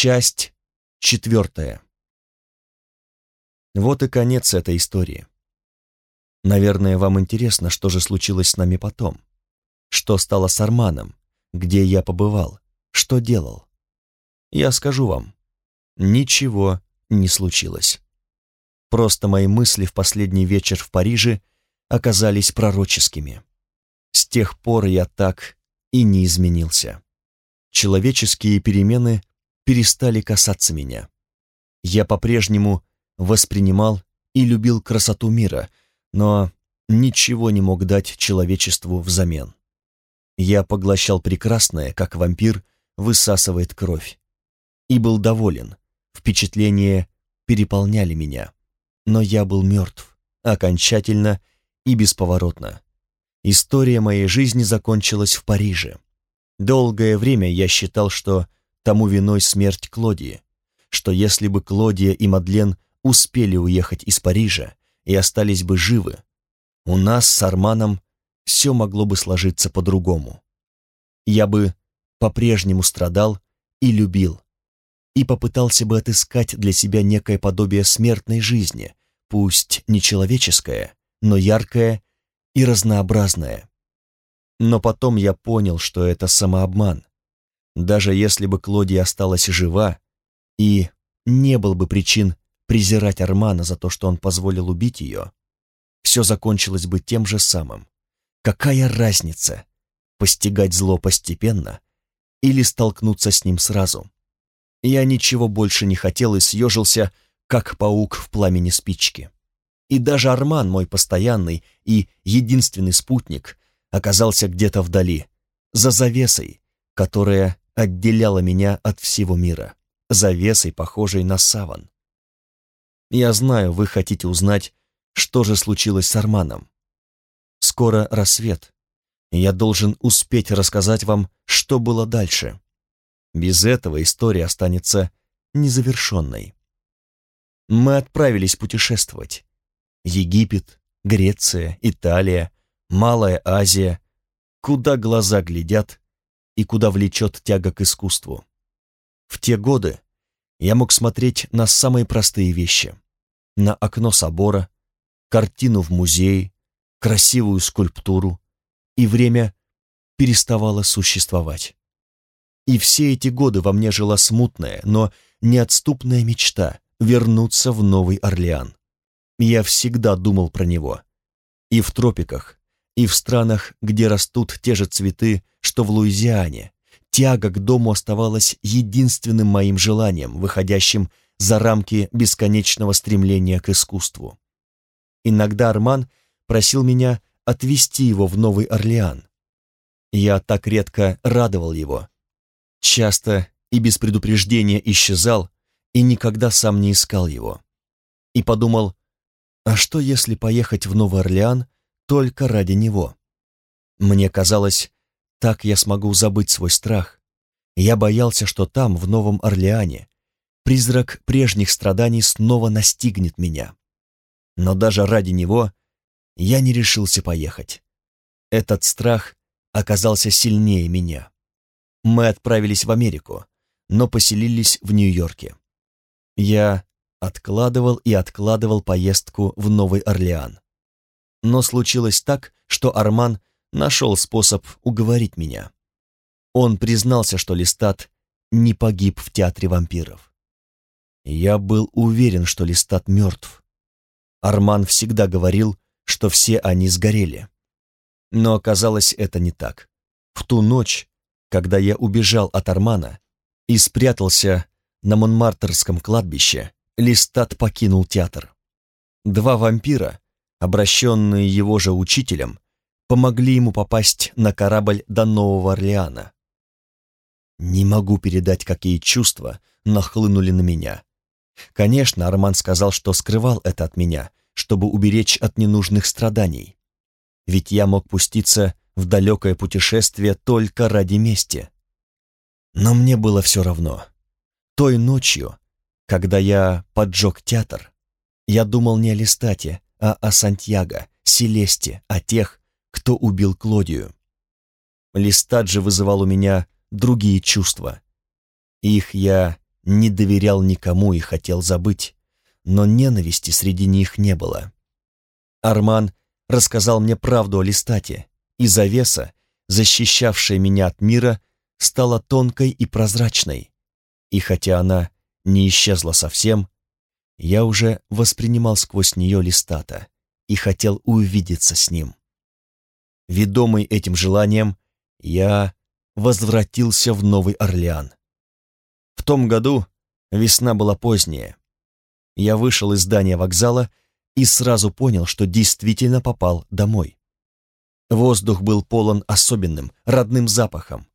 Часть четвертая. Вот и конец этой истории. Наверное, вам интересно, что же случилось с нами потом. Что стало с Арманом, где я побывал, что делал. Я скажу вам, ничего не случилось. Просто мои мысли в последний вечер в Париже оказались пророческими. С тех пор я так и не изменился. Человеческие перемены перестали касаться меня. Я по-прежнему воспринимал и любил красоту мира, но ничего не мог дать человечеству взамен. Я поглощал прекрасное, как вампир высасывает кровь, и был доволен. Впечатления переполняли меня, но я был мертв, окончательно и бесповоротно. История моей жизни закончилась в Париже. Долгое время я считал, что тому виной смерть Клодии, что если бы Клодия и Мадлен успели уехать из Парижа и остались бы живы, у нас с Арманом все могло бы сложиться по-другому. Я бы по-прежнему страдал и любил, и попытался бы отыскать для себя некое подобие смертной жизни, пусть не человеческое, но яркое и разнообразное. Но потом я понял, что это самообман. Даже если бы Клодия осталась жива, и не было бы причин презирать Армана за то, что он позволил убить ее, все закончилось бы тем же самым. Какая разница, постигать зло постепенно или столкнуться с ним сразу? Я ничего больше не хотел и съежился, как паук в пламени спички. И даже Арман, мой постоянный и единственный спутник, оказался где-то вдали, за завесой, которая отделяла меня от всего мира, завесой, похожей на саван. Я знаю, вы хотите узнать, что же случилось с Арманом. Скоро рассвет, я должен успеть рассказать вам, что было дальше. Без этого история останется незавершенной. Мы отправились путешествовать. Египет, Греция, Италия, Малая Азия, куда глаза глядят и куда влечет тяга к искусству. В те годы я мог смотреть на самые простые вещи. На окно собора, картину в музее, красивую скульптуру, и время переставало существовать. И все эти годы во мне жила смутная, но неотступная мечта вернуться в Новый Орлеан. Я всегда думал про него. И в тропиках, и в странах, где растут те же цветы, что в Луизиане, тяга к дому оставалась единственным моим желанием, выходящим за рамки бесконечного стремления к искусству. Иногда Арман просил меня отвезти его в Новый Орлеан. Я так редко радовал его. Часто и без предупреждения исчезал, и никогда сам не искал его. И подумал, а что если поехать в Новый Орлеан только ради него? Мне казалось, так я смогу забыть свой страх. Я боялся, что там, в Новом Орлеане, призрак прежних страданий снова настигнет меня. Но даже ради него я не решился поехать. Этот страх оказался сильнее меня. Мы отправились в Америку, но поселились в Нью-Йорке. Я Откладывал и откладывал поездку в Новый Орлеан. Но случилось так, что Арман нашел способ уговорить меня. Он признался, что Листат не погиб в театре вампиров. Я был уверен, что Листат мертв. Арман всегда говорил, что все они сгорели. Но оказалось это не так. В ту ночь, когда я убежал от Армана и спрятался на Монмартерском кладбище, Листат покинул театр. Два вампира, обращенные его же учителем, помогли ему попасть на корабль до Нового Орлеана. Не могу передать, какие чувства нахлынули на меня. Конечно, Арман сказал, что скрывал это от меня, чтобы уберечь от ненужных страданий. Ведь я мог пуститься в далекое путешествие только ради мести. Но мне было все равно. Той ночью когда я поджег театр, я думал не о Листате, а о Сантьяго, Селесте, о тех, кто убил Клодию. Листат вызывал у меня другие чувства. Их я не доверял никому и хотел забыть, но ненависти среди них не было. Арман рассказал мне правду о Листате, и завеса, защищавшая меня от мира, стала тонкой и прозрачной. И хотя она не исчезла совсем, я уже воспринимал сквозь нее Листата и хотел увидеться с ним. Ведомый этим желанием, я возвратился в Новый Орлеан. В том году весна была поздняя. Я вышел из здания вокзала и сразу понял, что действительно попал домой. Воздух был полон особенным, родным запахом.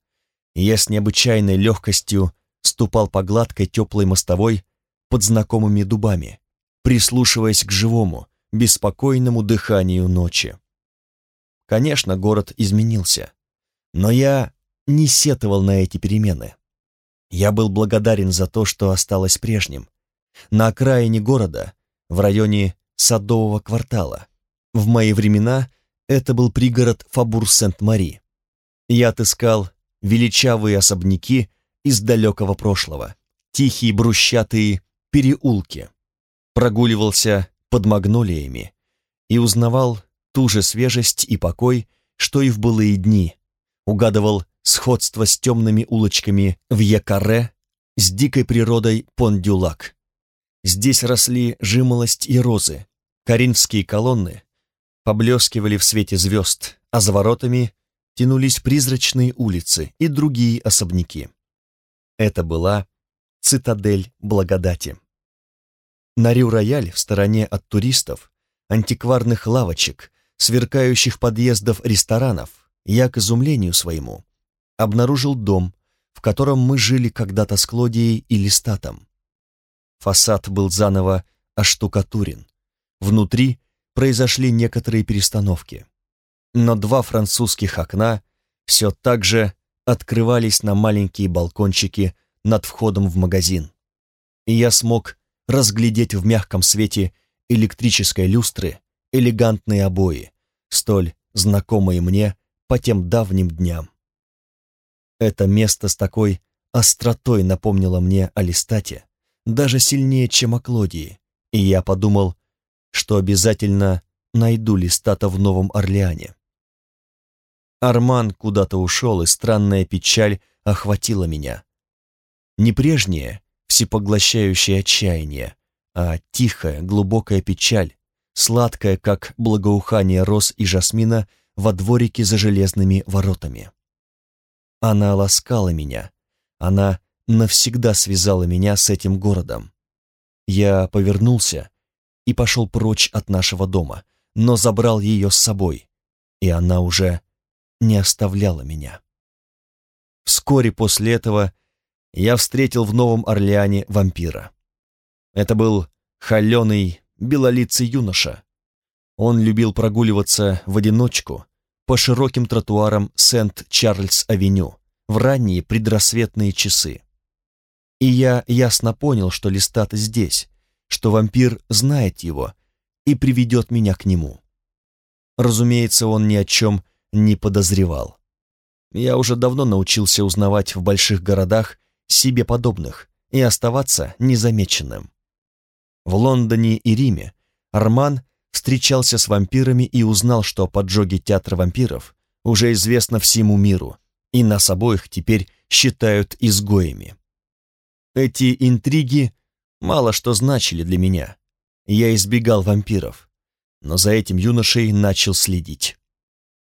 Я с необычайной легкостью ступал по гладкой теплой мостовой под знакомыми дубами, прислушиваясь к живому, беспокойному дыханию ночи. Конечно, город изменился, но я не сетовал на эти перемены. Я был благодарен за то, что осталось прежним. На окраине города, в районе Садового квартала, в мои времена это был пригород Фабур-Сент-Мари. Я отыскал величавые особняки из далекого прошлого, тихие брусчатые переулки, прогуливался под магнолиями и узнавал ту же свежесть и покой, что и в былые дни, угадывал сходство с темными улочками в Якаре, с дикой природой Пондюлак. Здесь росли жимолость и розы, коринфские колонны поблескивали в свете звезд, а за воротами тянулись призрачные улицы и другие особняки. Это была цитадель благодати. На Рю-Рояль в стороне от туристов, антикварных лавочек, сверкающих подъездов ресторанов, я, к изумлению своему, обнаружил дом, в котором мы жили когда-то с Клодией и Листатом. Фасад был заново оштукатурен. Внутри произошли некоторые перестановки. Но два французских окна все так же открывались на маленькие балкончики над входом в магазин. И я смог разглядеть в мягком свете электрической люстры элегантные обои, столь знакомые мне по тем давним дням. Это место с такой остротой напомнило мне о Листате, даже сильнее, чем о Клодии, и я подумал, что обязательно найду Листата в Новом Орлеане. Арман куда-то ушел, и странная печаль охватила меня. Не прежнее, всепоглощающее отчаяние, а тихая, глубокая печаль, сладкая, как благоухание роз и жасмина во дворике за железными воротами. Она ласкала меня, она навсегда связала меня с этим городом. Я повернулся и пошел прочь от нашего дома, но забрал ее с собой, и она уже не оставляла меня. Вскоре после этого я встретил в Новом Орлеане вампира. Это был холеный, белолицый юноша. Он любил прогуливаться в одиночку по широким тротуарам Сент-Чарльз-авеню в ранние предрассветные часы. И я ясно понял, что Листат здесь, что вампир знает его и приведет меня к нему. Разумеется, он ни о чем не подозревал. Я уже давно научился узнавать в больших городах себе подобных и оставаться незамеченным. В Лондоне и Риме Арман встречался с вампирами и узнал, что поджоги театра вампиров уже известно всему миру, и нас обоих теперь считают изгоями. Эти интриги мало что значили для меня. Я избегал вампиров, но за этим юношей начал следить.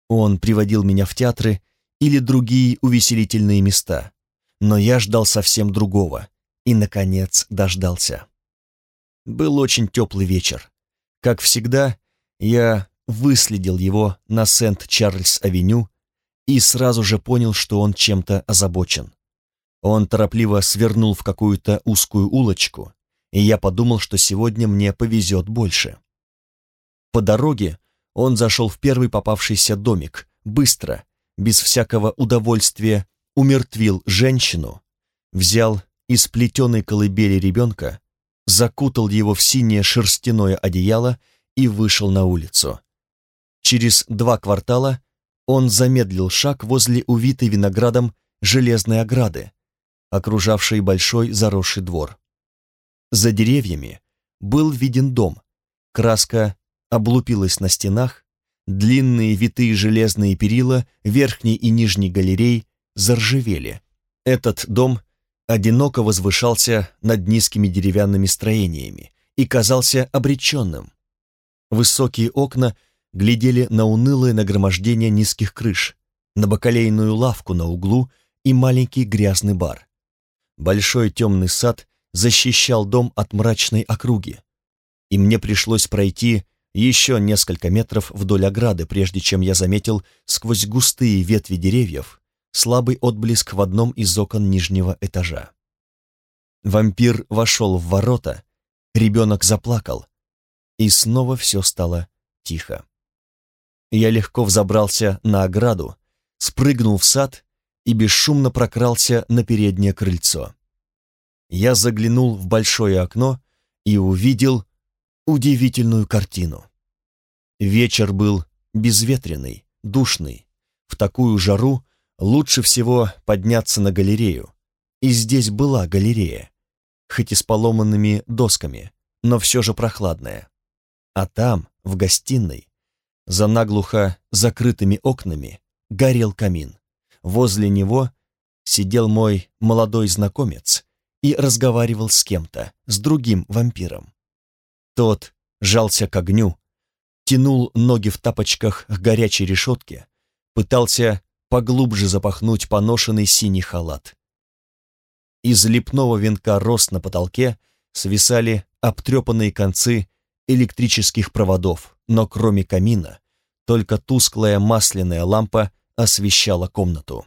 Он приводил меня в театры или другие увеселительные места, но я ждал совсем другого и, наконец, дождался. Был очень теплый вечер. Как всегда, я выследил его на Сент-Чарльз-авеню и сразу же понял, что он чем-то озабочен. Он торопливо свернул в какую-то узкую улочку, и я подумал, что сегодня мне повезет больше. По дороге он зашел в первый попавшийся домик, быстро, без всякого удовольствия, умертвил женщину, взял из плетеной колыбели ребенка закутал его в синее шерстяное одеяло и вышел на улицу. Через два квартала он замедлил шаг возле увитой виноградом железной ограды, окружавшей большой заросший двор. За деревьями был виден дом. Краска облупилась на стенах, длинные витые железные перила верхней и нижней галерей заржавели. Этот дом одиноко возвышался над низкими деревянными строениями и казался обреченным. Высокие окна глядели на унылое нагромождение низких крыш, на бакалейную лавку на углу и маленький грязный бар. Большой темный сад защищал дом от мрачной округи, и мне пришлось пройти еще несколько метров вдоль ограды, прежде чем я заметил сквозь густые ветви деревьев слабый отблеск в одном из окон нижнего этажа. Вампир вошел в ворота, ребенок заплакал, и снова все стало тихо. Я легко взобрался на ограду, спрыгнул в сад и бесшумно прокрался на переднее крыльцо. Я заглянул в большое окно и увидел удивительную картину. Вечер был безветренный, душный. В такую жару лучше всего подняться на галерею. И здесь была галерея, хоть и с поломанными досками, но все же прохладная. А там, в гостиной, за наглухо закрытыми окнами, горел камин. Возле него сидел мой молодой знакомец и разговаривал с кем-то, с другим вампиром. Тот жался к огню, тянул ноги в тапочках к горячей решетке, пытался поглубже запахнуть поношенный синий халат. Из лепного венка роз на потолке свисали обтрепанные концы электрических проводов, но кроме камина только тусклая масляная лампа освещала комнату.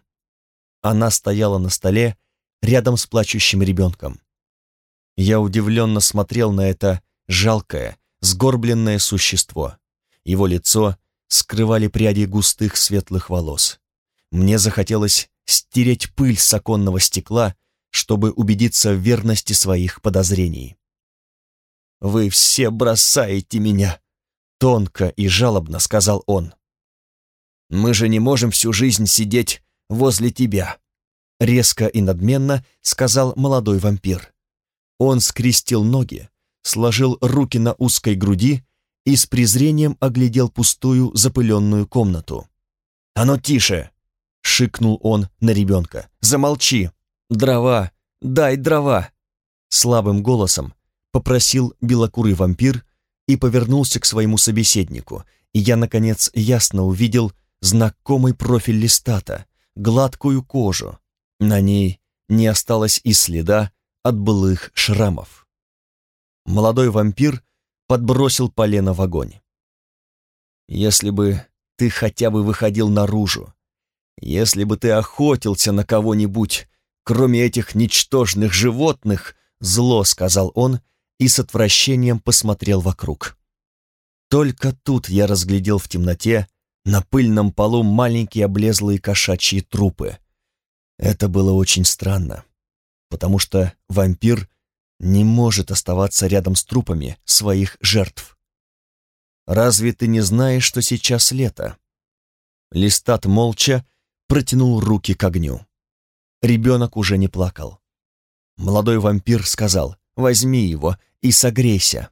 Она стояла на столе рядом с плачущим ребенком. Я удивленно смотрел на это жалкое, сгорбленное существо. Его лицо скрывали пряди густых светлых волос. Мне захотелось стереть пыль с оконного стекла, чтобы убедиться в верности своих подозрений. «Вы все бросаете меня!» — тонко и жалобно сказал он. «Мы же не можем всю жизнь сидеть возле тебя», — резко и надменно сказал молодой вампир. Он скрестил ноги, сложил руки на узкой груди и с презрением оглядел пустую запыленную комнату. «А ну тише!» — шикнул он на ребенка. «Замолчи! Дрова! Дай дрова!» Слабым голосом попросил белокурый вампир и повернулся к своему собеседнику, и я, наконец, ясно увидел знакомый профиль листата, гладкую кожу. На ней не осталось и следа от былых шрамов. Молодой вампир подбросил полено в огонь. «Если бы ты хотя бы выходил наружу, если бы ты охотился на кого-нибудь, кроме этих ничтожных животных, зло, — сказал он, и с отвращением посмотрел вокруг. Только тут я разглядел в темноте на пыльном полу маленькие облезлые кошачьи трупы. Это было очень странно, потому что вампир не может оставаться рядом с трупами своих жертв. «Разве ты не знаешь, что сейчас лето?» Листат молча протянул руки к огню. Ребенок уже не плакал. Молодой вампир сказал, «Возьми его и согрейся».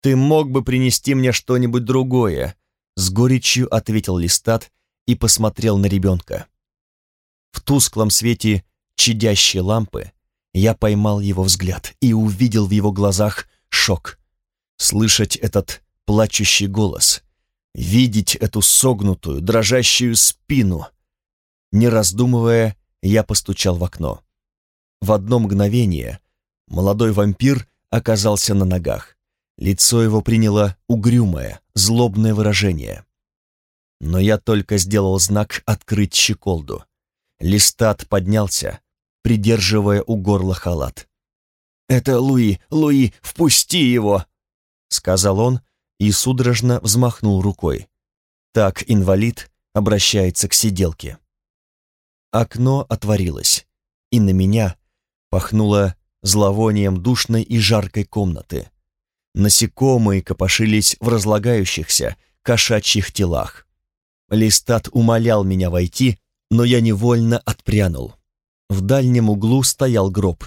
«Ты мог бы принести мне что-нибудь другое», с горечью ответил Листат и посмотрел на ребенка. В тусклом свете чадящей лампы я поймал его взгляд и увидел в его глазах шок. Слышать этот плачущий голос, видеть эту согнутую, дрожащую спину. Не раздумывая, я постучал в окно. В одно мгновение молодой вампир оказался на ногах. Лицо его приняло угрюмое, злобное выражение. Но я только сделал знак «открыть щеколду». Листат поднялся, придерживая у горла халат. «Это Луи! Луи! Впусти его!» — сказал он, и судорожно взмахнул рукой. Так инвалид обращается к сиделке. Окно отворилось, и на меня пахнуло зловонием душной и жаркой комнаты. Насекомые копошились в разлагающихся кошачьих телах. Листат умолял меня войти, но я невольно отпрянул. В дальнем углу стоял гроб.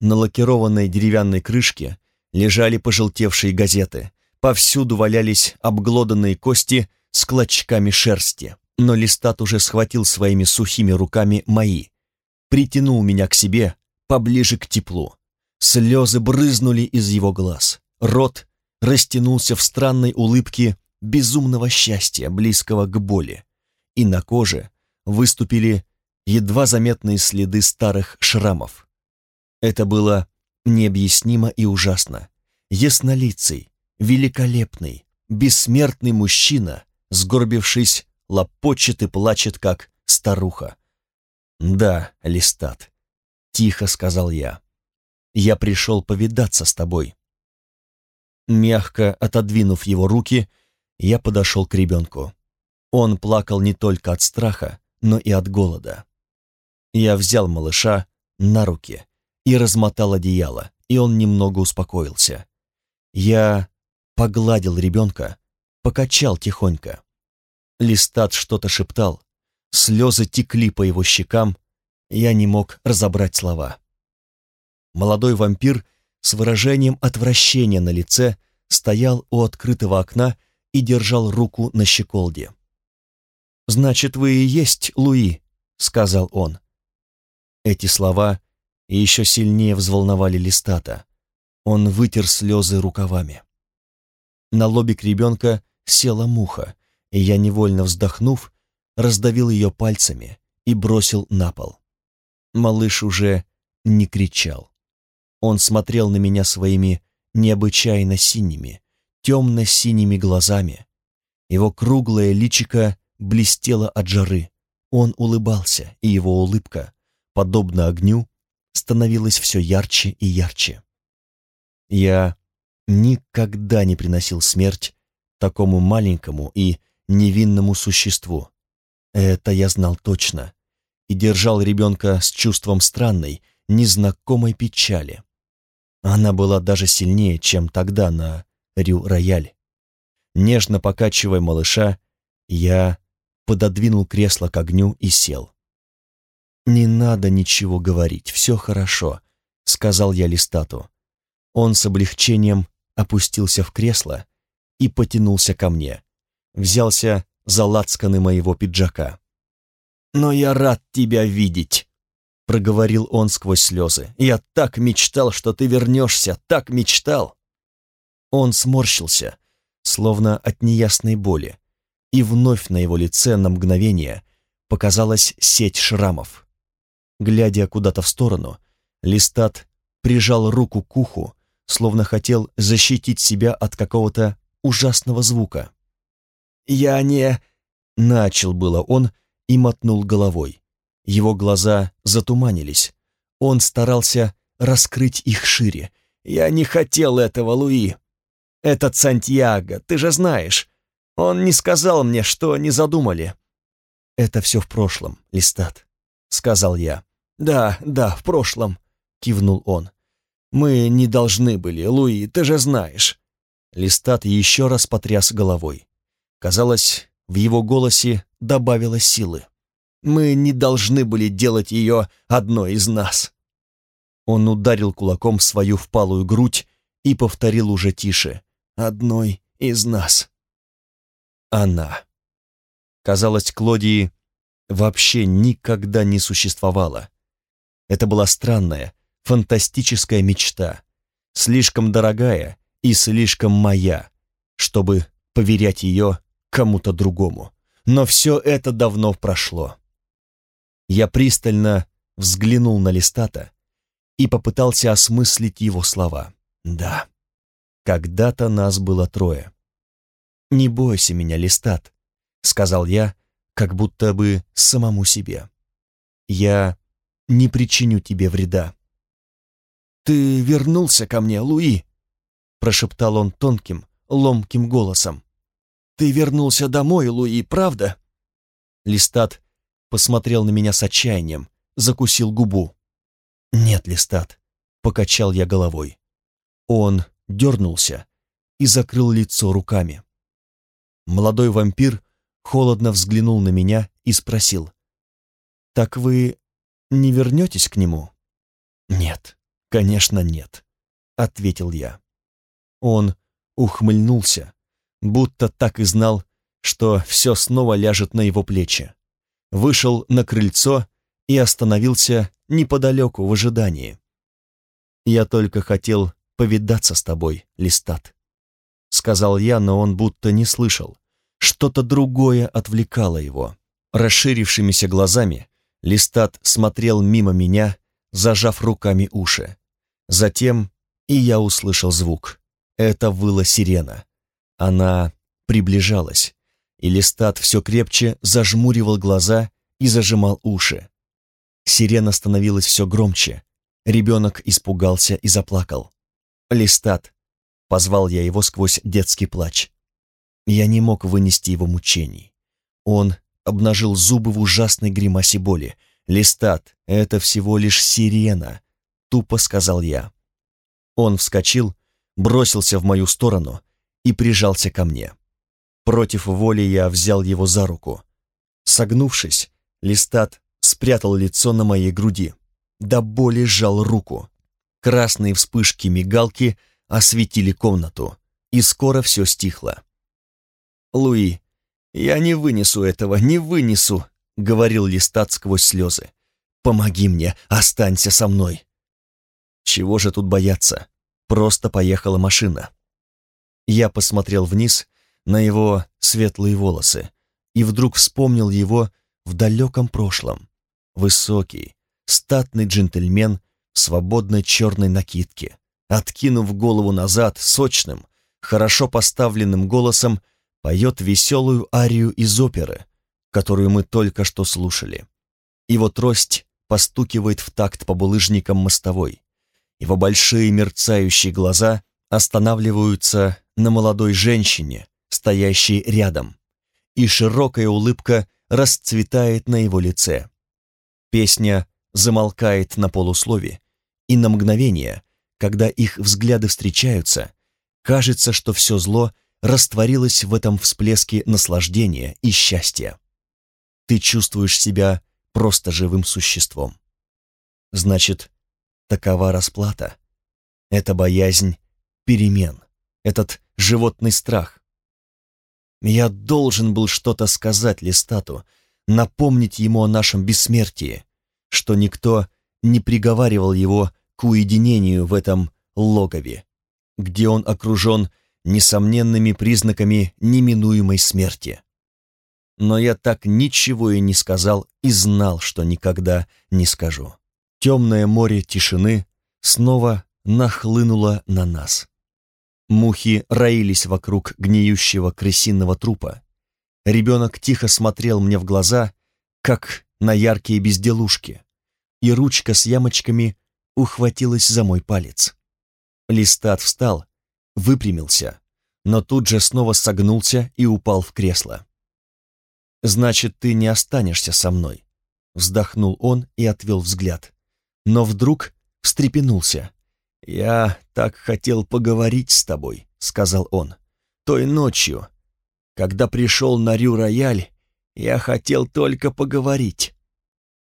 На лакированной деревянной крышке лежали пожелтевшие газеты. Повсюду валялись обглоданные кости с клочками шерсти. Но Листат уже схватил своими сухими руками мои, притянул меня к себе, поближе к теплу. Слезы брызнули из его глаз. Рот растянулся в странной улыбке безумного счастья, близкого к боли. И на коже выступили едва заметные следы старых шрамов. Это было необъяснимо и ужасно. Яснолицый, великолепный, бессмертный мужчина, сгорбившись, лопочет и плачет, как старуха. «Да, Листат», — тихо сказал я. «Я пришел повидаться с тобой». Мягко отодвинув его руки, я подошел к ребенку. Он плакал не только от страха, но и от голода. Я взял малыша на руки и размотал одеяло, и он немного успокоился. Я погладил ребенка, покачал тихонько. Листат что-то шептал, слезы текли по его щекам, я не мог разобрать слова. Молодой вампир с выражением отвращения на лице стоял у открытого окна и держал руку на щеколде. «Значит, вы и есть Луи», — сказал он. Эти слова еще сильнее взволновали Листата. Он вытер слезы рукавами. На лобик ребенка села муха, и я, невольно вздохнув, раздавил ее пальцами и бросил на пол. Малыш уже не кричал. Он смотрел на меня своими необычайно синими, темно-синими глазами. Его круглое личико блестело от жары. Он улыбался, и его улыбка, подобно огню, становилась все ярче и ярче. Я никогда не приносил смерть такому маленькому и невинному существу. Это я знал точно и держал ребенка с чувством странной, незнакомой печали. Она была даже сильнее, чем тогда на Рю-Рояль. Нежно покачивая малыша, я пододвинул кресло к огню и сел. «Не надо ничего говорить, все хорошо», — сказал я Листату. Он с облегчением опустился в кресло и потянулся ко мне, взялся за лацканы моего пиджака. «Но я рад тебя видеть», — проговорил он сквозь слезы. «Я так мечтал, что ты вернешься, так мечтал». Он сморщился, словно от неясной боли, и вновь на его лице на мгновение показалась сеть шрамов. Глядя куда-то в сторону, Листат прижал руку к уху, словно хотел защитить себя от какого-то ужасного звука. «Я не...» — начал было он и мотнул головой. Его глаза затуманились. Он старался раскрыть их шире. «Я не хотел этого, Луи. Этот Сантьяго, ты же знаешь. Он не сказал мне, что они задумали». «Это все в прошлом, Листат», — сказал я. «Да, да, в прошлом», — кивнул он. «Мы не должны были, Луи, ты же знаешь». Листат еще раз потряс головой. Казалось, в его голосе добавилось силы. «Мы не должны были делать ее одной из нас». Он ударил кулаком в свою впалую грудь и повторил уже тише. «Одной из нас». Она. Казалось, Клодии вообще никогда не существовало. Это была странная, фантастическая мечта, слишком дорогая и слишком моя, чтобы поверять ее кому-то другому. Но все это давно прошло. Я пристально взглянул на Листата и попытался осмыслить его слова. Да, когда-то нас было трое. «Не бойся меня, Листат», — сказал я, как будто бы самому себе. «Я не причиню тебе вреда». «Ты вернулся ко мне, Луи», — прошептал он тонким, ломким голосом. «Ты вернулся домой, Луи, правда?» Листат посмотрел на меня с отчаянием, закусил губу. «Нет, Листат», — покачал я головой. Он дернулся и закрыл лицо руками. Молодой вампир холодно взглянул на меня и спросил. «Так вы не вернетесь к нему?» «Нет, конечно, нет», — ответил я. Он ухмыльнулся, будто так и знал, что все снова ляжет на его плечи. Вышел на крыльцо и остановился неподалеку в ожидании. «Я только хотел повидаться с тобой, Листат», — сказал я, но он будто не слышал. Что-то другое отвлекало его. Расширившимися глазами Листат смотрел мимо меня, зажав руками уши. Затем и я услышал звук. Это выла сирена. Она приближалась, и Листат все крепче зажмуривал глаза и зажимал уши. Сирена становилась все громче. Ребенок испугался и заплакал. «Листат!» — позвал я его сквозь детский плач. Я не мог вынести его мучений. Он обнажил зубы в ужасной гримасе боли. «Листат, это всего лишь сирена», — тупо сказал я. Он вскочил, бросился в мою сторону и прижался ко мне. Против воли я взял его за руку. Согнувшись, Листат спрятал лицо на моей груди. До боли сжал руку. Красные вспышки мигалки осветили комнату, и скоро все стихло. «Луи, я не вынесу этого, не вынесу», — говорил Листат сквозь слезы. «Помоги мне, останься со мной». Чего же тут бояться? Просто поехала машина. Я посмотрел вниз на его светлые волосы и вдруг вспомнил его в далеком прошлом. Высокий, статный джентльмен в свободной черной накидке, откинув голову назад, сочным, хорошо поставленным голосом поет веселую арию из оперы, которую мы только что слушали. Его трость постукивает в такт по булыжникам мостовой. Его большие мерцающие глаза останавливаются на молодой женщине, стоящей рядом, и широкая улыбка расцветает на его лице. Песня замолкает на полуслове, и на мгновение, когда их взгляды встречаются, кажется, что все зло — растворилась в этом всплеске наслаждения и счастья. Ты чувствуешь себя просто живым существом. Значит, такова расплата. Это боязнь перемен, этот животный страх. Я должен был что-то сказать Листату, напомнить ему о нашем бессмертии, что никто не приговаривал его к уединению в этом логове, где он окружен несомненными признаками неминуемой смерти. Но я так ничего и не сказал и знал, что никогда не скажу. Темное море тишины снова нахлынуло на нас. Мухи роились вокруг гниющего крысиного трупа. Ребенок тихо смотрел мне в глаза, как на яркие безделушки, и ручка с ямочками ухватилась за мой палец. Листат встал выпрямился, но тут же снова согнулся и упал в кресло. «Значит, ты не останешься со мной», — вздохнул он и отвел взгляд. Но вдруг встрепенулся. «Я так хотел поговорить с тобой», — сказал он. «Той ночью, когда пришел на Рю-Рояль, я хотел только поговорить».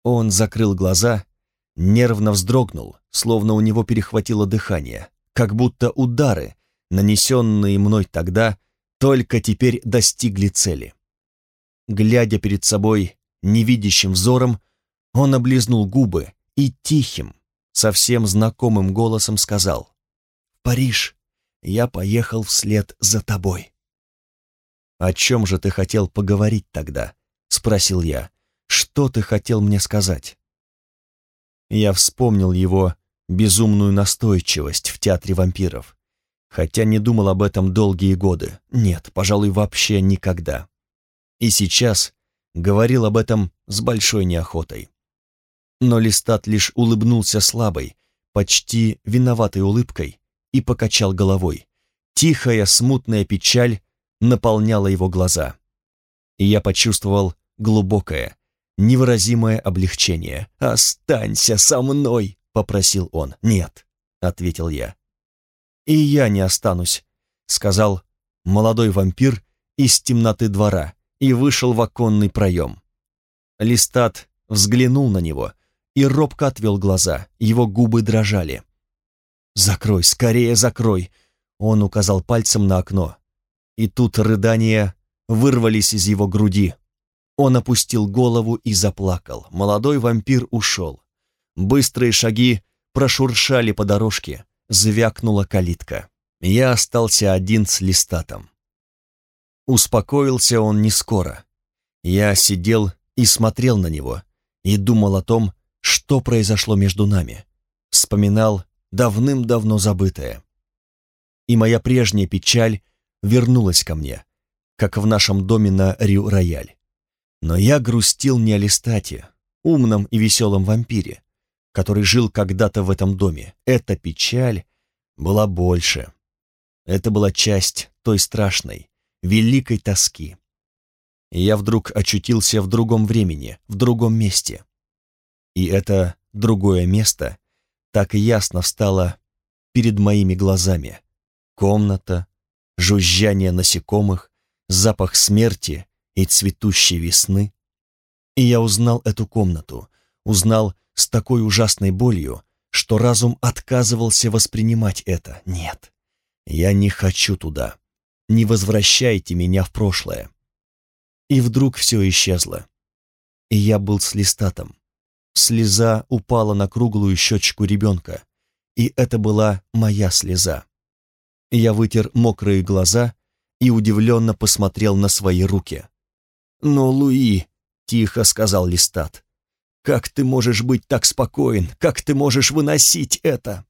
Он закрыл глаза, нервно вздрогнул, словно у него перехватило дыхание, как будто удары, нанесенные мной тогда, только теперь достигли цели. Глядя перед собой невидящим взором, он облизнул губы и тихим, совсем знакомым голосом сказал «Париж, я поехал вслед за тобой». «О чем же ты хотел поговорить тогда?» — спросил я. «Что ты хотел мне сказать?» Я вспомнил его безумную настойчивость в театре вампиров, хотя не думал об этом долгие годы. Нет, пожалуй, вообще никогда. И сейчас говорил об этом с большой неохотой. Но Листат лишь улыбнулся слабой, почти виноватой улыбкой и покачал головой. Тихая, смутная печаль наполняла его глаза. И я почувствовал глубокое, невыразимое облегчение. «Останься со мной!» — попросил он. «Нет», — ответил я. «И я не останусь», — сказал молодой вампир из темноты двора и вышел в оконный проем. Листат взглянул на него и робко отвел глаза, его губы дрожали. «Закрой, скорее закрой!» Он указал пальцем на окно. И тут рыдания вырвались из его груди. Он опустил голову и заплакал. Молодой вампир ушел. Быстрые шаги прошуршали по дорожке, звякнула калитка. Я остался один с листатом. Успокоился он не скоро. Я сидел и смотрел на него, и думал о том, что произошло между нами. Вспоминал давным-давно забытое. И моя прежняя печаль вернулась ко мне, как в нашем доме на Рю-Рояль. Но я грустил не о Листате, умном и веселом вампире, который жил когда-то в этом доме. Эта печаль была больше. Это была часть той страшной, великой тоски. И я вдруг очутился в другом времени, в другом месте. И это другое место так ясно встало перед моими глазами. Комната, жужжание насекомых, запах смерти и цветущей весны. И я узнал эту комнату, узнал с такой ужасной болью, что разум отказывался воспринимать это. Нет, я не хочу туда. Не возвращайте меня в прошлое. И вдруг все исчезло. И я был с листатом. Слеза упала на круглую щечку ребенка, и это была моя слеза. Я вытер мокрые глаза и удивленно посмотрел на свои руки. «Но, Луи», — тихо сказал Листат, — «как ты можешь быть так спокоен? Как ты можешь выносить это?»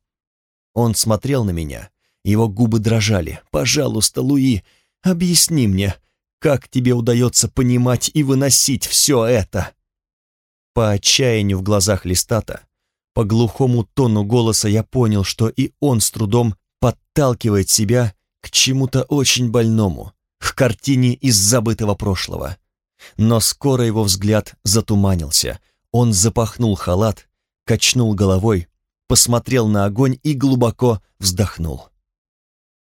Он смотрел на меня, его губы дрожали. «Пожалуйста, Луи, объясни мне, как тебе удается понимать и выносить все это?» По отчаянию в глазах Листата, по глухому тону голоса я понял, что и он с трудом подталкивает себя к чему-то очень больному, к картине из забытого прошлого. Но скоро его взгляд затуманился. Он запахнул халат, качнул головой, посмотрел на огонь и глубоко вздохнул.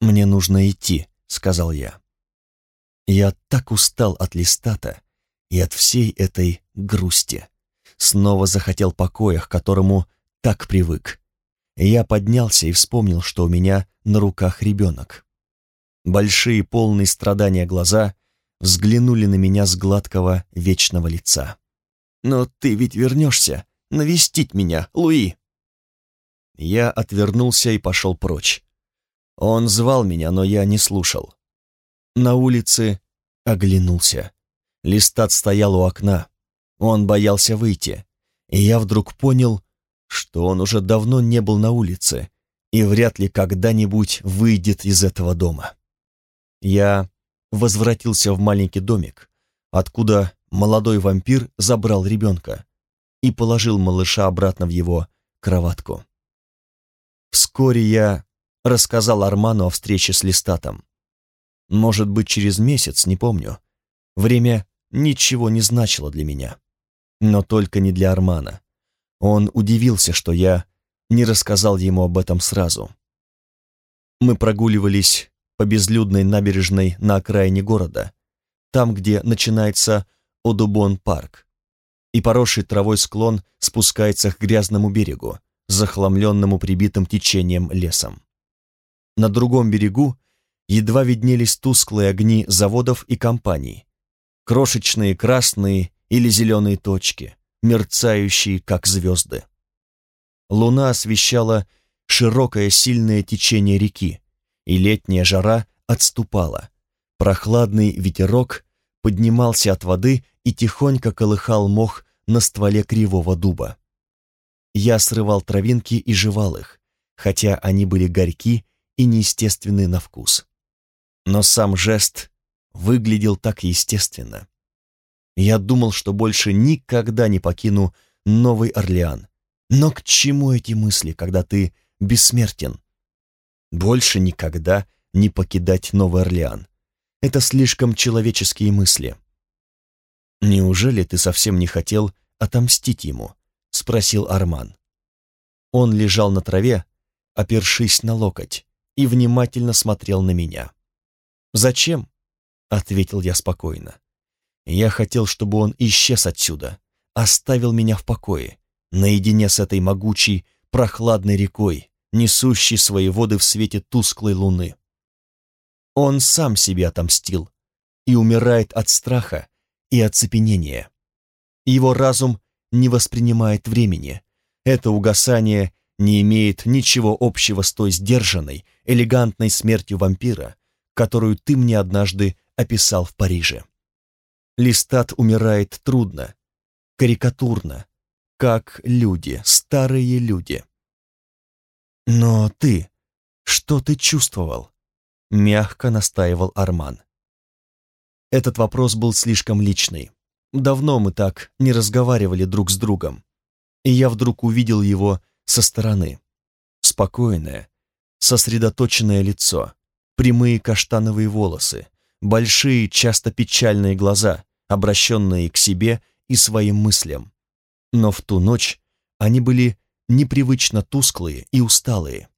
«Мне нужно идти», — сказал я. Я так устал от листата и от всей этой грусти снова захотел покоя, к которому так привык. Я поднялся и вспомнил, что у меня на руках ребенок. Большие, полные страдания глаза взглянули на меня с гладкого вечного лица. «Но ты ведь вернешься навестить меня, Луи!» Я отвернулся и пошел прочь. Он звал меня, но я не слушал. На улице оглянулся. Листат стоял у окна. Он боялся выйти, и я вдруг понял, что он уже давно не был на улице и вряд ли когда-нибудь выйдет из этого дома. Я возвратился в маленький домик, откуда молодой вампир забрал ребенка и положил малыша обратно в его кроватку. Вскоре я рассказал Арману о встрече с Листатом. Может быть, через месяц, не помню. Время ничего не значило для меня но только не для Армана. Он удивился, что я не рассказал ему об этом сразу. Мы прогуливались по безлюдной набережной на окраине города, там, где начинается Одубон-парк, и поросший травой склон спускается к грязному берегу, захламленному прибитым течением лесом. На другом берегу едва виднелись тусклые огни заводов и компаний, крошечные красные или зеленые точки, мерцающие, как звезды. Луна освещала широкое сильное течение реки, и летняя жара отступала. Прохладный ветерок поднимался от воды и тихонько колыхал мох на стволе кривого дуба. Я срывал травинки и жевал их, хотя они были горьки и неестественны на вкус. Но сам жест выглядел так естественно. Я думал, что больше никогда не покину Новый Орлеан. Но к чему эти мысли, когда ты бессмертен? Больше никогда не покидать Новый Орлеан. Это слишком человеческие мысли. «Неужели ты совсем не хотел отомстить ему?» — спросил Арман. Он лежал на траве, опершись на локоть, и внимательно смотрел на меня. «Зачем?» — ответил я спокойно. Я хотел, чтобы он исчез отсюда, оставил меня в покое. наедине с этой могучей, прохладной рекой, несущей свои воды в свете тусклой луны. Он сам себе отомстил и умирает от страха и оцепенения. Его разум не воспринимает времени. Это угасание не имеет ничего общего с той сдержанной, элегантной смертью вампира, которую ты мне однажды описал в Париже. Листат умирает трудно, карикатурно, как люди, старые люди. Но ты, что ты чувствовал? Мягко настаивал Арман. Этот вопрос был слишком личный. Давно мы так не разговаривали друг с другом. И я вдруг увидел его со стороны. Спокойное, сосредоточенное лицо, прямые каштановые волосы, большие, часто печальные глаза, обращенные к себе и своим мыслям. Но в ту ночь они были непривычно тусклые и усталые.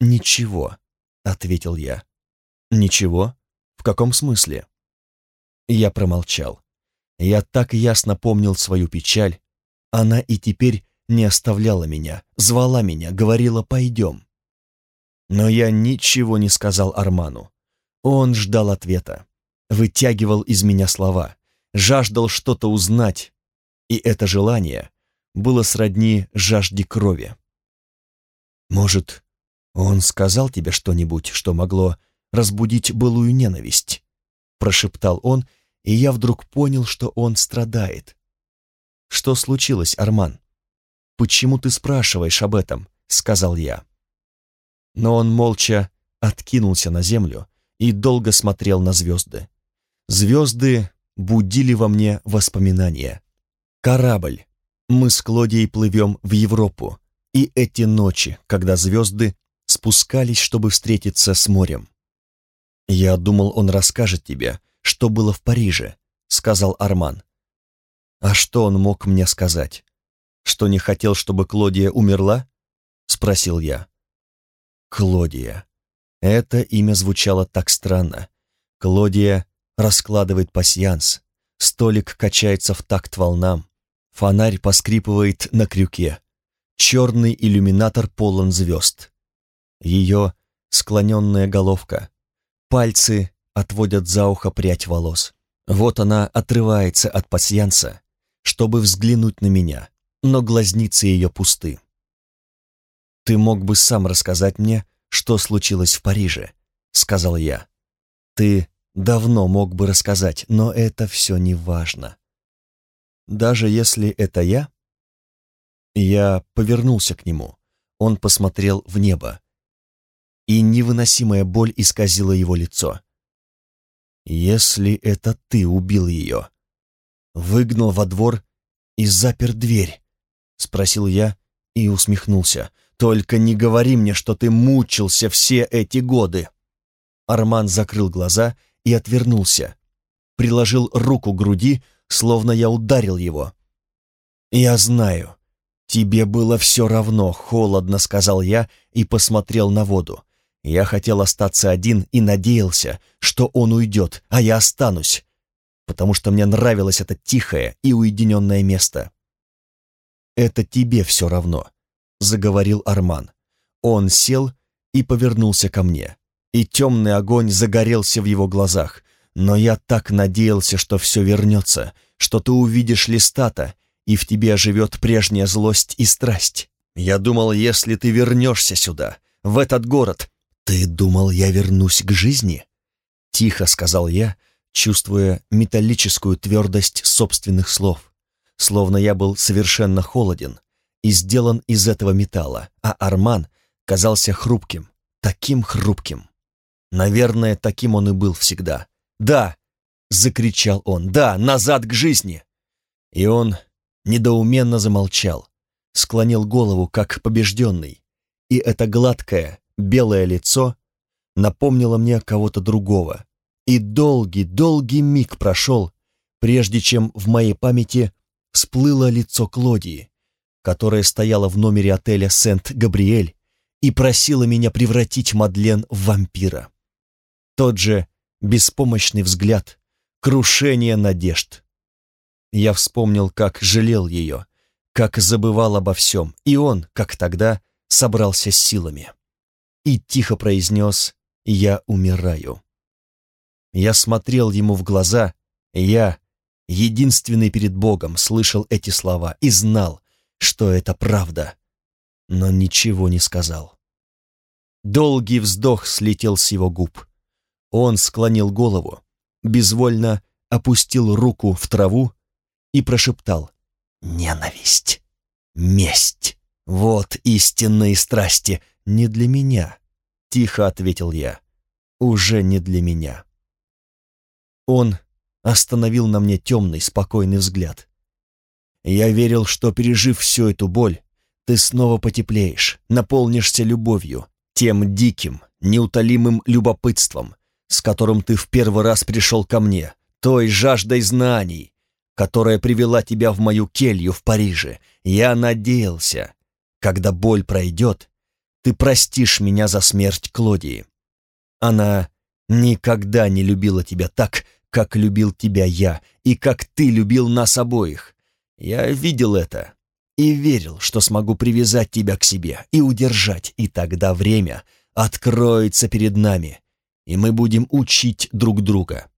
«Ничего», — ответил я. «Ничего? В каком смысле?» Я промолчал. Я так ясно помнил свою печаль. Она и теперь не оставляла меня, звала меня, говорила «пойдем». Но я ничего не сказал Арману. Он ждал ответа, вытягивал из меня слова, жаждал что-то узнать, и это желание было сродни жажде крови. «Может, он сказал тебе что-нибудь, что могло разбудить былую ненависть?» прошептал он, и я вдруг понял, что он страдает. «Что случилось, Арман? Почему ты спрашиваешь об этом?» — сказал я. Но он молча откинулся на землю и долго смотрел на звезды. Звезды будили во мне воспоминания. Корабль. Мы с Клодией плывем в Европу, и эти ночи, когда звезды спускались, чтобы встретиться с морем. «Я думал, он расскажет тебе, что было в Париже», — сказал Арман. «А что он мог мне сказать? Что не хотел, чтобы Клодия умерла?» — спросил я. Клодия. Это имя звучало так странно. Клодия раскладывает пасьянс, столик качается в такт волнам, фонарь поскрипывает на крюке, черный иллюминатор полон звезд. Ее склоненная головка, пальцы отводят за ухо прядь волос. Вот она отрывается от пасьянса, чтобы взглянуть на меня, но глазницы ее пусты. «Ты мог бы сам рассказать мне, что случилось в Париже», — сказал я. «Ты давно мог бы рассказать, но это все не важно. Даже если это я...» Я повернулся к нему. Он посмотрел в небо, и невыносимая боль исказила его лицо. «Если это ты убил ее, выгнал во двор и запер дверь?» — спросил я и усмехнулся. Только не говори мне, что ты мучился все эти годы. Арман закрыл глаза и отвернулся. Приложил руку к груди, словно я ударил его. «Я знаю. Тебе было все равно, холодно», — сказал я и посмотрел на воду. Я хотел остаться один и надеялся, что он уйдет, а я останусь, потому что мне нравилось это тихое и уединенное место. «Это тебе все равно», — заговорил Арман. Он сел и повернулся ко мне, и темный огонь загорелся в его глазах, но я так надеялся, что все вернется, что ты увидишь листата, и в тебе оживет прежняя злость и страсть. Я думал, если ты вернешься сюда, в этот город, ты думал, я вернусь к жизни? Тихо сказал я, чувствуя металлическую твердость собственных слов, словно я был совершенно холоден, и сделан из этого металла, а Арман казался хрупким, таким хрупким. Наверное, таким он и был всегда. «Да!» — закричал он. «Да! Назад к жизни!» И он недоуменно замолчал, склонил голову, как побежденный, и это гладкое, белое лицо напомнило мне кого-то другого. И долгий, долгий миг прошел, прежде чем в моей памяти всплыло лицо Клодии, которая стояла в номере отеля Сент-Габриэль и просила меня превратить Мадлен в вампира. Тот же беспомощный взгляд, крушение надежд. Я вспомнил, как жалел ее, как забывал обо всем, и он, как тогда, собрался с силами. И тихо произнес «Я умираю». Я смотрел ему в глаза, я, единственный перед Богом, слышал эти слова и знал, что это правда, но ничего не сказал. Долгий вздох слетел с его губ. Он склонил голову, безвольно опустил руку в траву и прошептал «Ненависть, месть, вот истинные страсти, не для меня», — тихо ответил я, «уже не для меня». Он остановил на мне темный, спокойный взгляд. Я верил, что, пережив всю эту боль, ты снова потеплеешь, наполнишься любовью, тем диким, неутолимым любопытством, с которым ты в первый раз пришел ко мне, той жаждой знаний, которая привела тебя в мою келью в Париже. Я надеялся, когда боль пройдет, ты простишь меня за смерть Клодии. Она никогда не любила тебя так, как любил тебя я, и как ты любил нас обоих. Я видел это и верил, что смогу привязать тебя к себе и удержать, и тогда время откроется перед нами, и мы будем учить друг друга.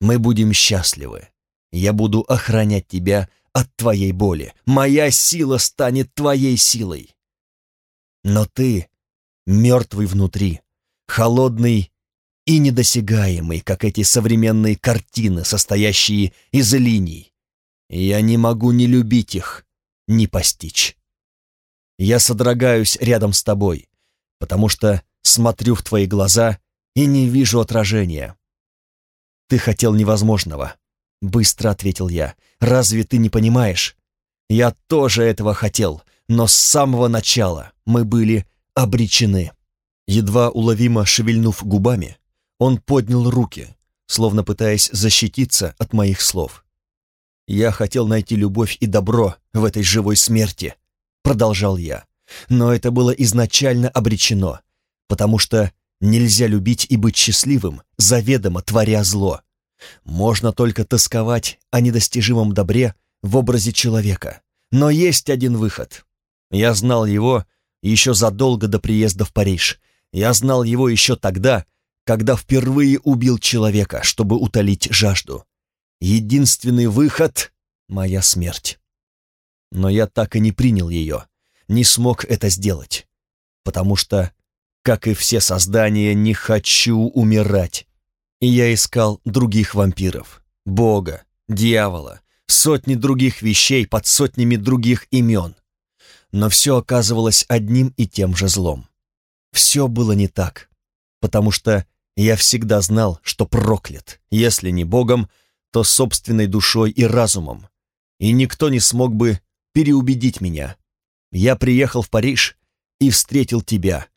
Мы будем счастливы. Я буду охранять тебя от твоей боли. Моя сила станет твоей силой. Но ты мертвый внутри, холодный и недосягаемый, как эти современные картины, состоящие из линий. Я не могу не любить их, не постичь. Я содрогаюсь рядом с тобой, потому что смотрю в твои глаза и не вижу отражения. Ты хотел невозможного, быстро ответил я. Разве ты не понимаешь? Я тоже этого хотел, но с самого начала мы были обречены. Едва уловимо шевельнув губами, он поднял руки, словно пытаясь защититься от моих слов. «Я хотел найти любовь и добро в этой живой смерти», — продолжал я. «Но это было изначально обречено, потому что нельзя любить и быть счастливым, заведомо творя зло. Можно только тосковать о недостижимом добре в образе человека. Но есть один выход. Я знал его еще задолго до приезда в Париж. Я знал его еще тогда, когда впервые убил человека, чтобы утолить жажду. Единственный выход — моя смерть. Но я так и не принял ее, не смог это сделать, потому что, как и все создания, не хочу умирать. И я искал других вампиров, бога, дьявола, сотни других вещей под сотнями других имен. Но все оказывалось одним и тем же злом. Все было не так, потому что я всегда знал, что проклят, если не богом, то собственной душой и разумом, и никто не смог бы переубедить меня. Я приехал в Париж и встретил тебя.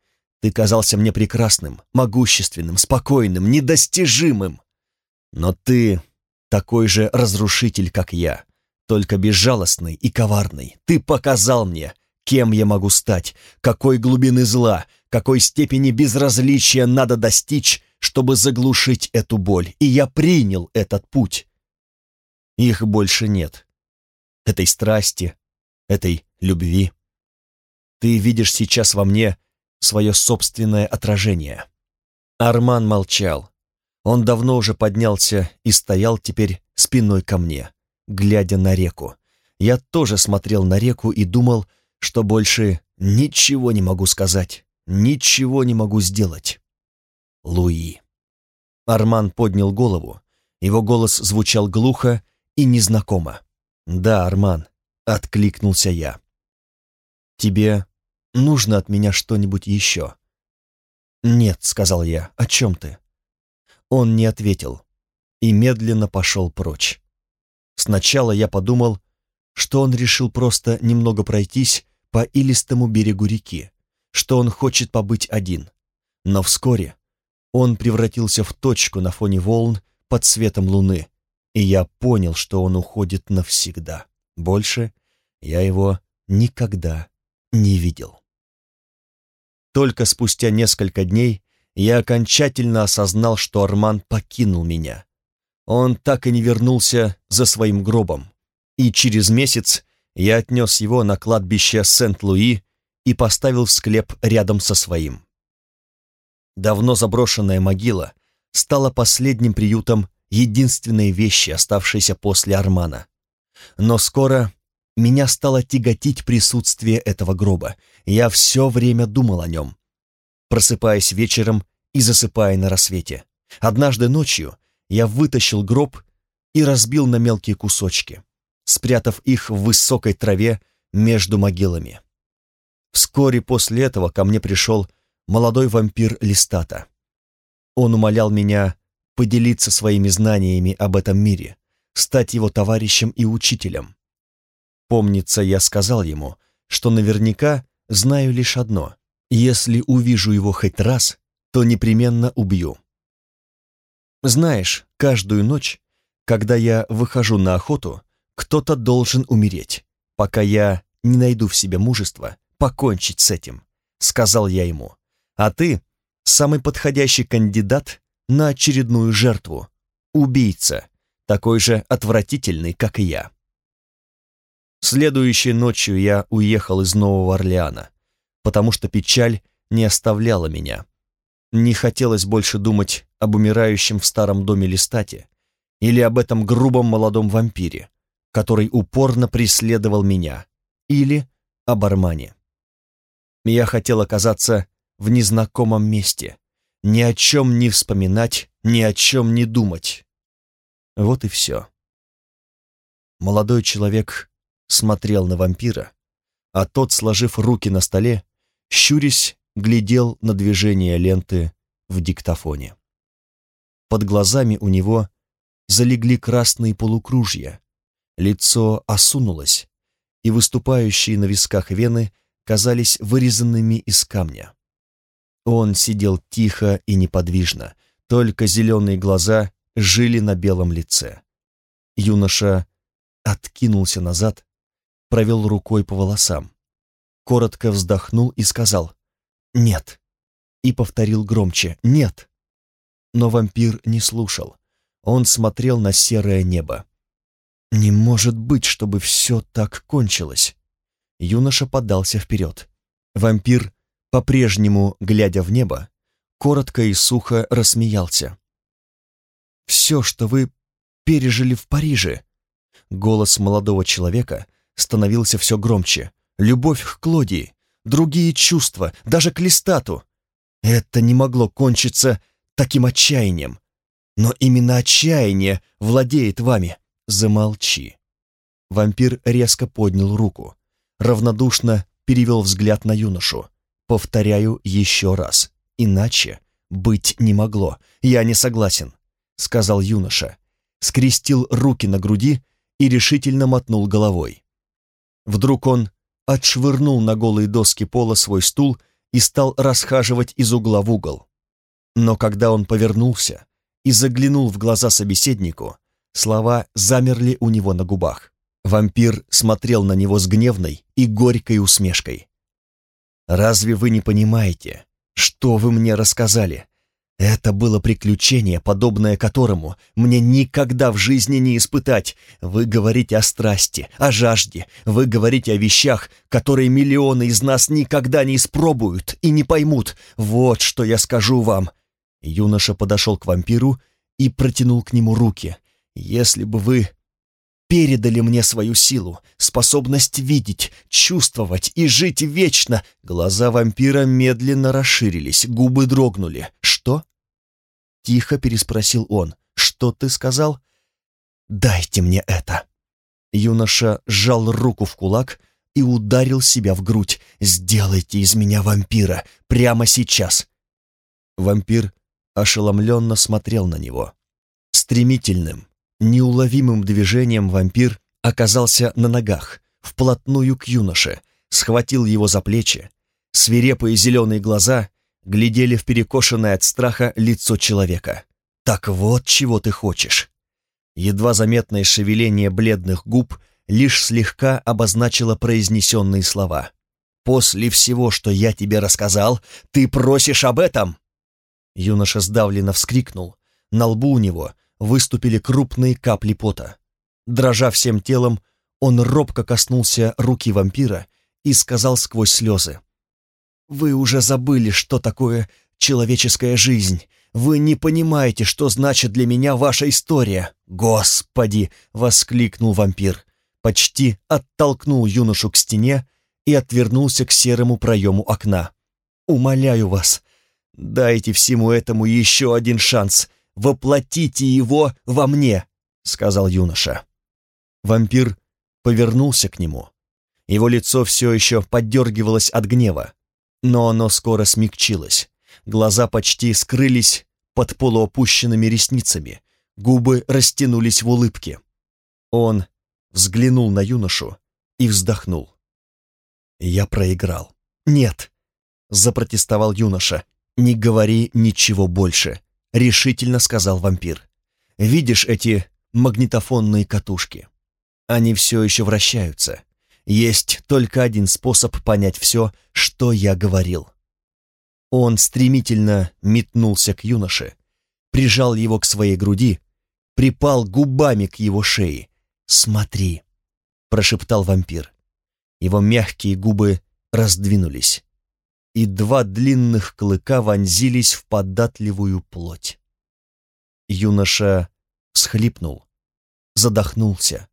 Ты казался мне прекрасным, могущественным, спокойным, недостижимым. Но ты такой же разрушитель, как я, только безжалостный и коварный. Ты показал мне, кем я могу стать, какой глубины зла, какой степени безразличия надо достичь, чтобы заглушить эту боль, и я принял этот путь. Их больше нет. Этой страсти, этой любви. Ты видишь сейчас во мне свое собственное отражение. Арман молчал. Он давно уже поднялся и стоял теперь спиной ко мне, глядя на реку. Я тоже смотрел на реку и думал, что больше ничего не могу сказать, ничего не могу сделать. Луи. Арман поднял голову. Его голос звучал глухо и незнакомо. «Да, Арман», — откликнулся я. «Тебе нужно от меня что-нибудь еще?» «Нет», — сказал я, — «о чем ты?» Он не ответил и медленно пошел прочь. Сначала я подумал, что он решил просто немного пройтись по илистому берегу реки, что он хочет побыть один. Но вскоре он превратился в точку на фоне волн под светом луны, и я понял, что он уходит навсегда. Больше я его никогда не видел. Только спустя несколько дней я окончательно осознал, что Арман покинул меня. Он так и не вернулся за своим гробом, и через месяц я отнес его на кладбище Сент-Луи и поставил в склеп рядом со своим. Давно заброшенная могила стала последним приютом единственной вещи, оставшейся после Армана. Но скоро меня стало тяготить присутствие этого гроба. Я все время думал о нем, просыпаясь вечером и засыпая на рассвете. Однажды ночью я вытащил гроб и разбил на мелкие кусочки, спрятав их в высокой траве между могилами. Вскоре после этого ко мне пришел молодой вампир Листата. Он умолял меня поделиться своими знаниями об этом мире, стать его товарищем и учителем. Помнится, я сказал ему, что наверняка знаю лишь одно. Если увижу его хоть раз, то непременно убью. Знаешь, каждую ночь, когда я выхожу на охоту, кто-то должен умереть, пока я не найду в себе мужества покончить с этим, сказал я ему. А ты самый подходящий кандидат на очередную жертву, убийца, такой же отвратительный, как и я. Следующей ночью я уехал из Нового Орлеана, потому что печаль не оставляла меня. Не хотелось больше думать об умирающем в старом доме Листате или об этом грубом молодом вампире, который упорно преследовал меня, или об Армане. Я хотел оказаться в незнакомом месте, ни о чем не вспоминать, ни о чем не думать. Вот и все. Молодой человек смотрел на вампира, а тот, сложив руки на столе, щурясь, глядел на движение ленты в диктофоне. Под глазами у него залегли красные полукружья, лицо осунулось, и выступающие на висках вены казались вырезанными из камня. Он сидел тихо и неподвижно, только зеленые глаза жили на белом лице. Юноша откинулся назад, провел рукой по волосам, коротко вздохнул и сказал «Нет», и повторил громче «Нет». Но вампир не слушал. Он смотрел на серое небо. «Не может быть, чтобы все так кончилось!» Юноша подался вперед. Вампир по-прежнему, глядя в небо, коротко и сухо рассмеялся. «Все, что вы пережили в Париже!» Голос молодого человека становился все громче. «Любовь к Клодии, другие чувства, даже к Листату. Это не могло кончиться таким отчаянием. Но именно отчаяние владеет вами. Замолчи». Вампир резко поднял руку, равнодушно перевел взгляд на юношу. Повторяю еще раз, иначе быть не могло. Я не согласен, сказал юноша, скрестил руки на груди и решительно мотнул головой. Вдруг он отшвырнул на голые доски пола свой стул и стал расхаживать из угла в угол. Но когда он повернулся и заглянул в глаза собеседнику, слова замерли у него на губах. Вампир смотрел на него с гневной и горькой усмешкой. Разве вы не понимаете, что вы мне рассказали? Это было приключение, подобное которому мне никогда в жизни не испытать. Вы говорите о страсти, о жажде, вы говорите о вещах, которые миллионы из нас никогда не испробуют и не поймут. Вот что я скажу вам. Юноша подошел к вампиру и протянул к нему руки. Если бы вы передали мне свою силу, способность видеть, чувствовать и жить вечно. Глаза вампира медленно расширились, губы дрогнули. Что? Тихо переспросил он. Что ты сказал? Дайте мне это. Юноша сжал руку в кулак и ударил себя в грудь. «Сделайте из меня вампира прямо сейчас!» Вампир ошеломленно смотрел на него. Стремительным, Неуловимым движением вампир оказался на ногах, вплотную к юноше, схватил его за плечи. Свирепые зеленые глаза глядели в перекошенное от страха лицо человека. «Так вот, чего ты хочешь!» Едва заметное шевеление бледных губ лишь слегка обозначило произнесенные слова. «После всего, что я тебе рассказал, ты просишь об этом?» Юноша сдавленно вскрикнул. На лбу у него выступили крупные капли пота. Дрожа всем телом, Он робко коснулся руки вампира и сказал сквозь слезы. «Вы уже забыли, что такое человеческая жизнь. Вы не понимаете, что значит для меня ваша история. Господи!» — воскликнул вампир. Почти оттолкнул юношу к стене и отвернулся к серому проему окна. «Умоляю вас, дайте всему этому еще один шанс. Воплотите его во мне!» — сказал юноша. Вампир повернулся к нему. Его лицо все еще поддергивалось от гнева, но оно скоро смягчилось. Глаза почти скрылись под полуопущенными ресницами, губы растянулись в улыбке. Он взглянул на юношу и вздохнул. «Я проиграл». «Нет», — запротестовал юноша, — «не говори ничего больше», — решительно сказал вампир. «Видишь эти магнитофонные катушки? Они все еще вращаются. Есть только один способ понять все, что я говорил. Он стремительно метнулся к юноше, прижал его к своей груди, припал губами к его шее. «Смотри», — прошептал вампир. Его мягкие губы раздвинулись, и два длинных клыка вонзились в податливую плоть. Юноша всхлипнул, задохнулся.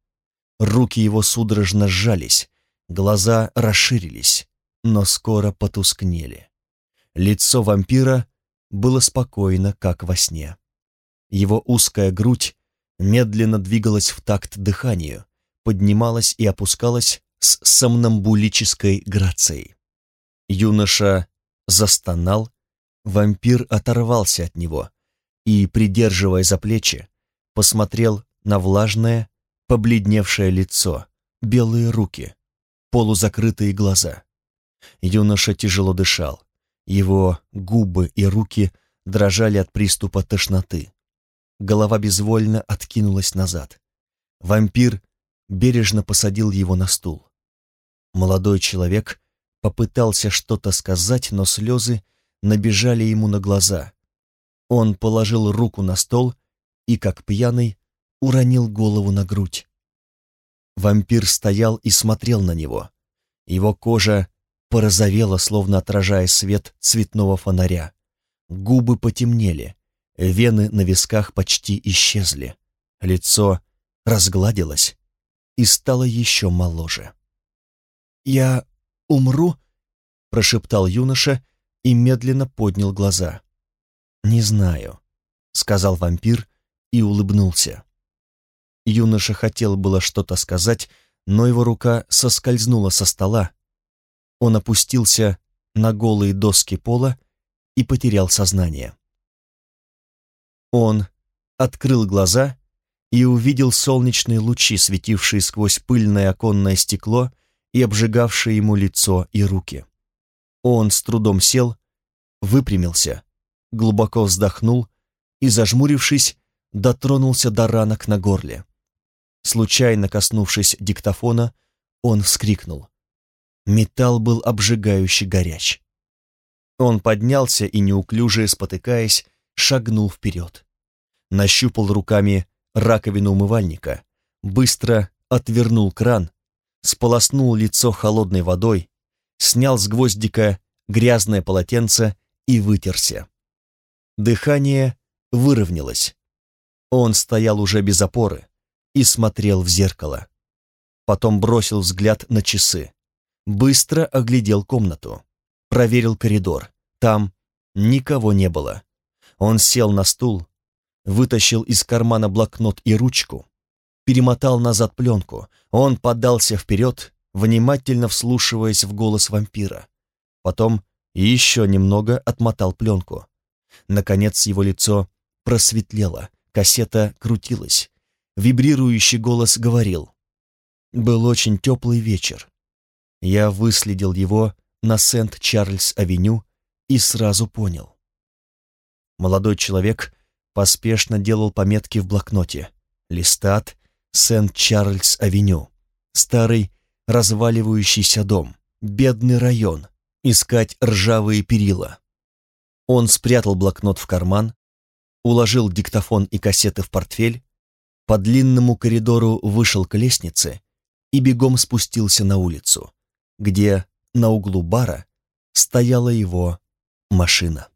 Руки его судорожно сжались, глаза расширились, но скоро потускнели. Лицо вампира было спокойно, как во сне. Его узкая грудь медленно двигалась в такт дыханию, поднималась и опускалась с сомнамбулической грацией. Юноша застонал, вампир оторвался от него и, придерживая за плечи, посмотрел на влажное, побледневшее лицо, белые руки, полузакрытые глаза. Юноша тяжело дышал, его губы и руки дрожали от приступа тошноты. Голова безвольно откинулась назад. Вампир бережно посадил его на стул. Молодой человек попытался что-то сказать, но слезы набежали ему на глаза. Он положил руку на стол и, как пьяный, уронил голову на грудь. Вампир стоял и смотрел на него. Его кожа порозовела, словно отражая свет цветного фонаря. Губы потемнели, вены на висках почти исчезли. Лицо разгладилось и стало еще моложе. «Я умру?» — прошептал юноша и медленно поднял глаза. «Не знаю», — сказал вампир и улыбнулся. Юноша хотел было что-то сказать, но его рука соскользнула со стола. Он опустился на голые доски пола и потерял сознание. Он открыл глаза и увидел солнечные лучи, светившие сквозь пыльное оконное стекло и обжигавшие ему лицо и руки. Он с трудом сел, выпрямился, глубоко вздохнул и, зажмурившись, дотронулся до ранок на горле. Случайно коснувшись диктофона, он вскрикнул. Металл был обжигающе горяч. Он поднялся и, неуклюже спотыкаясь, шагнул вперед. Нащупал руками раковину умывальника, быстро отвернул кран, сполоснул лицо холодной водой, снял с гвоздика грязное полотенце и вытерся. Дыхание выровнялось. Он стоял уже без опоры, и смотрел в зеркало. Потом бросил взгляд на часы. Быстро оглядел комнату. Проверил коридор. Там никого не было. Он сел на стул, вытащил из кармана блокнот и ручку, перемотал назад пленку. Он подался вперед, внимательно вслушиваясь в голос вампира. Потом еще немного отмотал пленку. Наконец его лицо просветлело, кассета крутилась, Вибрирующий голос говорил. Был очень теплый вечер. Я выследил его на Сент-Чарльз-авеню и сразу понял. Молодой человек поспешно делал пометки в блокноте. Листат, Сент-Чарльз-авеню. Старый разваливающийся дом, бедный район, искать ржавые перила. Он спрятал блокнот в карман, уложил диктофон и кассеты в портфель, по длинному коридору вышел к лестнице и бегом спустился на улицу, где на углу бара стояла его машина.